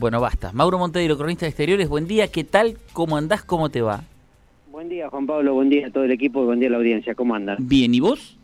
Bueno, basta. Mauro Monteiro, cronista de exteriores, buen día, ¿qué tal? ¿Cómo andás? ¿Cómo te va? Buen día, Juan Pablo, buen día a todo el equipo y buen día a la audiencia, ¿cómo andan? Bien, ¿y vos?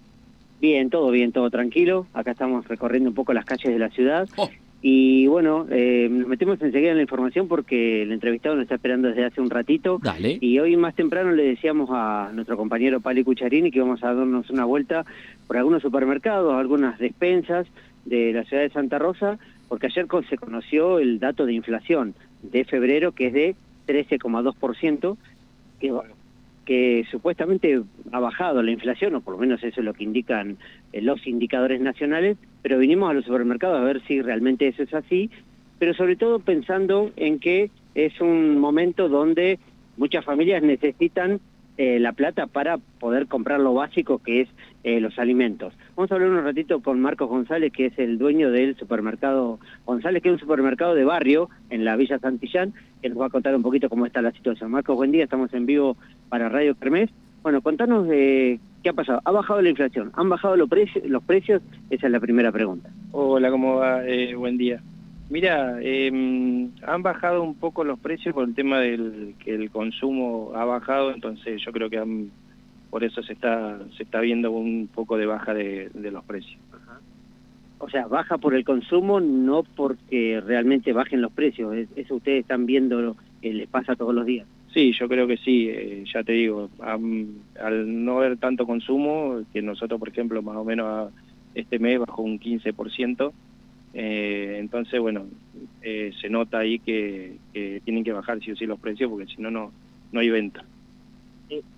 Bien, todo bien, todo tranquilo. Acá estamos recorriendo un poco las calles de la ciudad. Oh. Y bueno, eh, nos metemos enseguida en la información porque el entrevistado nos está esperando desde hace un ratito. Dale. Y hoy más temprano le decíamos a nuestro compañero Pali Cucharini que íbamos a darnos una vuelta por algunos supermercados, algunas despensas de la ciudad de Santa Rosa, porque ayer se conoció el dato de inflación de febrero que es de 13,2%, que, que supuestamente ha bajado la inflación, o por lo menos eso es lo que indican eh, los indicadores nacionales, pero vinimos a los supermercados a ver si realmente eso es así, pero sobre todo pensando en que es un momento donde muchas familias necesitan eh, la plata para poder comprar lo básico que es eh, los alimentos. Vamos a hablar un ratito con Marcos González, que es el dueño del supermercado González, que es un supermercado de barrio en la Villa Santillán, que nos va a contar un poquito cómo está la situación. Marcos, buen día, estamos en vivo para Radio Kermés. Bueno, contanos de qué ha pasado. ¿Ha bajado la inflación? ¿Han bajado los, precios? los precios? Esa es la primera pregunta. Hola, ¿cómo va? Eh, buen día. Mira, eh, han bajado un poco los precios por el tema del que el consumo ha bajado, entonces yo creo que han- por eso se está se está viendo un poco de baja de, de los precios. O sea, baja por el consumo, no porque realmente bajen los precios. Es- Eso ustedes están viendo, que les pasa todos los días. Sí, yo creo que sí, eh, ya te digo, al no haber tanto consumo, que nosotros, por ejemplo, más o menos a- este mes bajó un 15%, eh, entonces, bueno, eh, se nota ahí que, que tienen que bajar sí o sí los precios, porque si no, no no hay venta.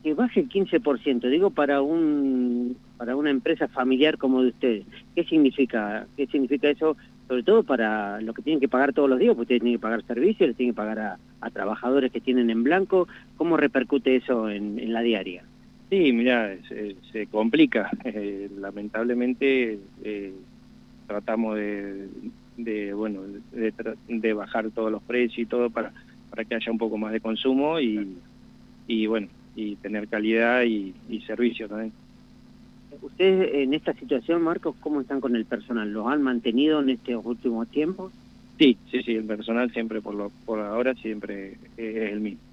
Que baje el 15%, digo para un para una empresa familiar como de ustedes. ¿Qué significa? ¿Qué significa eso? Sobre todo para lo que tienen que pagar todos los días, porque ustedes tienen que pagar servicios, les tienen que pagar a, a trabajadores que tienen en blanco. ¿Cómo repercute eso en, en la diaria? Sí, mira, se, se complica. Eh, lamentablemente eh, tratamos de, de, bueno de, de bajar todos los precios y todo para para que haya un poco más de consumo y, y bueno y tener calidad y, y servicio también. Ustedes en esta situación, Marcos, ¿cómo están con el personal? ¿Los han mantenido en estos últimos tiempos? Sí, sí, sí, el personal siempre por lo por ahora siempre es el mismo.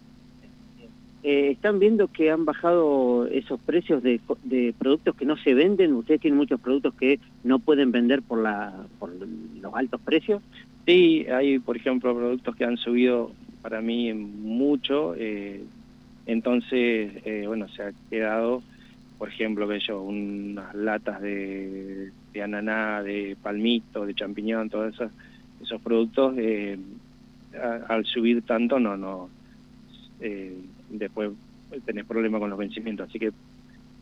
Eh, ¿Están viendo que han bajado esos precios de, de productos que no se venden? ¿Ustedes tienen muchos productos que no pueden vender por, la, por los altos precios? Sí, hay, por ejemplo, productos que han subido para mí mucho, eh, entonces, eh, bueno, se ha quedado, por ejemplo, que yo, unas latas de, ananá, de palmito, de champiñón, todos esos, esos productos, a- al subir tanto, no, no, después tenés problemas con los vencimientos, así que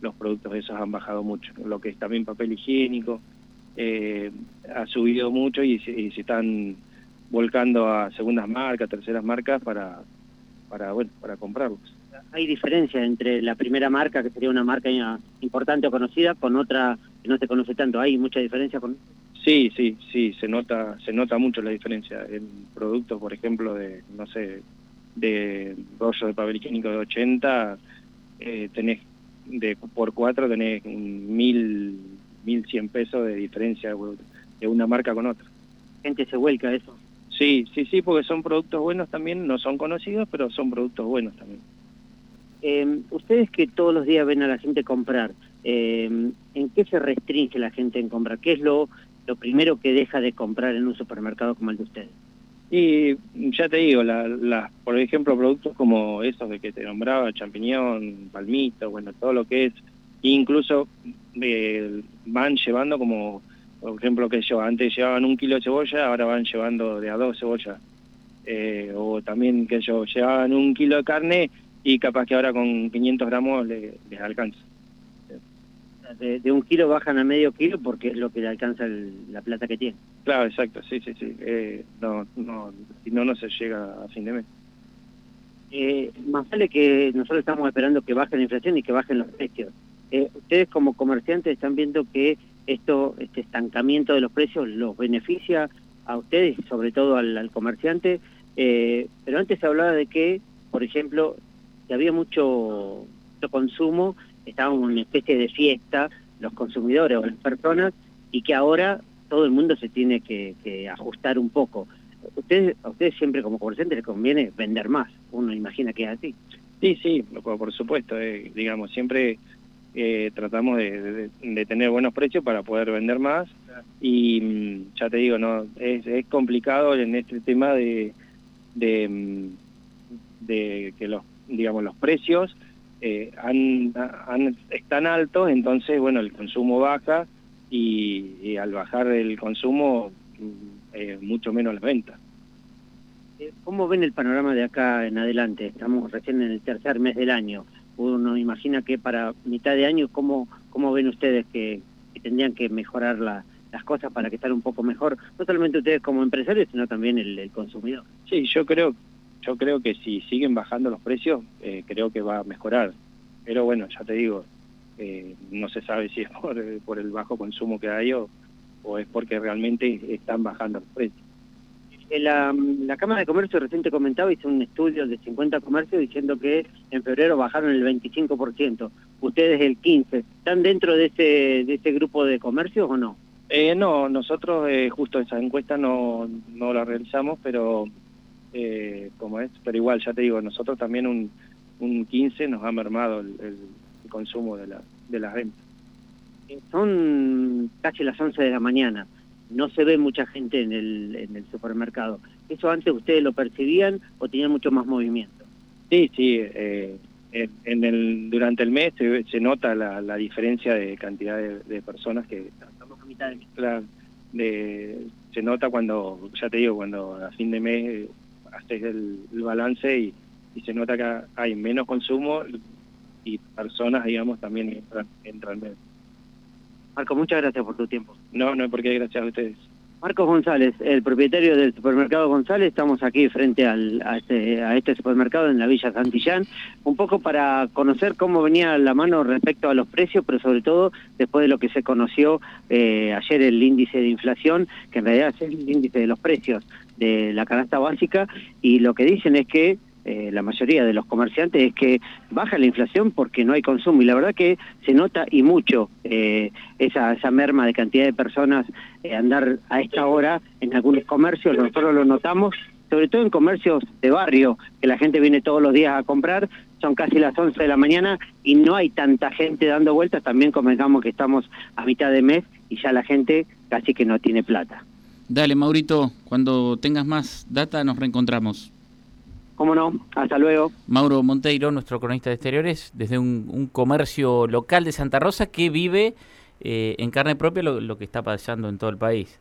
los productos esos han bajado mucho. Lo que es también papel higiénico, eh, ha subido mucho y se, y se están volcando a segundas marcas, terceras marcas para, para bueno, para comprarlos. ¿Hay diferencia entre la primera marca, que sería una marca importante o conocida, con otra que no se conoce tanto? ¿Hay mucha diferencia con Sí, sí, sí, se nota, se nota mucho la diferencia. En productos, por ejemplo, de, no sé, de rollo de papel higiénico de 80, eh, tenés de por cuatro tenés un mil, mil cien pesos de diferencia de una marca con otra. gente se vuelca a eso? Sí, sí, sí, porque son productos buenos también, no son conocidos, pero son productos buenos también. Eh, ustedes que todos los días ven a la gente comprar, eh, ¿en qué se restringe la gente en comprar? ¿Qué es lo, lo primero que deja de comprar en un supermercado como el de ustedes? Y ya te digo, la, por ejemplo, productos como esos de que te nombraba, champiñón, palmito, bueno, todo lo que es, incluso eh, van llevando como, por ejemplo, que yo, antes llevaban un kilo de cebolla, ahora van llevando de a dos cebollas. Eh, o también que yo, llevaban un kilo de carne y capaz que ahora con 500 gramos le- les alcanza. De, un kilo bajan a medio kilo porque es lo que le alcanza la plata que tienen. Claro, exacto, sí, sí, sí. Eh, no, no, no, no se llega a fin de mes. Eh, más vale que nosotros estamos esperando que baje la inflación y que bajen los precios. Eh, ustedes como comerciantes están viendo que esto, este estancamiento de los precios los beneficia a ustedes, sobre todo al, comerciante, eh, pero antes se hablaba de que, por ejemplo, que había mucho, mucho consumo, estaba en una especie de fiesta, los consumidores o las personas, y que ahora todo el mundo se tiene que, ajustar un poco. Ustedes, a ustedes siempre como comerciantes les conviene vender más, uno imagina que es así. Sí, sí, por, supuesto, eh, digamos, siempre eh, tratamos de, tener buenos precios para poder vender más y mm, ya te digo, no es, complicado en este tema de, de, mm, que los digamos los precios eh, han, están altos, entonces bueno el consumo baja y, al bajar el consumo mm, mucho menos la venta. Eh, ¿Cómo ven el panorama de acá en adelante? Estamos recién en el tercer mes del año uno imagina que para mitad de año, ¿cómo, cómo ven ustedes que, tendrían que mejorar las cosas para que estar un poco mejor? No solamente ustedes como empresarios, sino también el, consumidor. Sí, yo creo, yo creo que si siguen bajando los precios, eh, creo que va a mejorar. Pero bueno, ya te digo, eh, no se sabe si es por, por el bajo consumo que hay o, o es porque realmente están bajando los precios. La, la, Cámara de Comercio reciente comentaba, hizo un estudio de 50 comercios diciendo que en febrero bajaron el 25%, ustedes el 15%. ¿Están dentro de ese, de ese grupo de comercios o no? Eh, no, nosotros eh, justo esa encuesta no, no la realizamos, pero eh, como es, pero igual, ya te digo, nosotros también un, un 15 nos ha mermado el, el, consumo de la, de la renta. Son casi las 11 de la mañana no se ve mucha gente en el, en el supermercado. ¿Eso antes ustedes lo percibían o tenían mucho más movimiento? Sí, sí. Eh, en, el, durante el mes se, nota la, la, diferencia de cantidad de, personas que... Estamos a mitad de mes. De, se nota cuando, ya te digo, cuando a fin de mes haces el, balance y, y, se nota que hay menos consumo y personas, digamos, también entran, entran menos. Marco, muchas gracias por tu tiempo. No, no hay por qué, gracias a ustedes. Marcos González, el propietario del supermercado González, estamos aquí frente este, a, este, supermercado en la Villa Santillán, un poco para conocer cómo venía la mano respecto a los precios, pero sobre todo después de lo que se conoció eh, ayer el índice de inflación, que en realidad es el índice de los precios de la canasta básica, y lo que dicen es que eh, la mayoría de los comerciantes es que baja la inflación porque no hay consumo y la verdad que se nota y mucho eh, esa, esa merma de cantidad de personas eh, andar a esta hora en algunos comercios, nosotros lo notamos, sobre todo en comercios de barrio, que la gente viene todos los días a comprar, son casi las 11 de la mañana y no hay tanta gente dando vueltas, también comentamos que estamos a mitad de mes y ya la gente casi que no tiene plata. Dale, Maurito, cuando tengas más data nos reencontramos. ¿Cómo no? Hasta luego. Mauro Monteiro, nuestro cronista de exteriores, desde un, comercio local de Santa Rosa que vive eh, en carne propia lo, lo que está pasando en todo el país.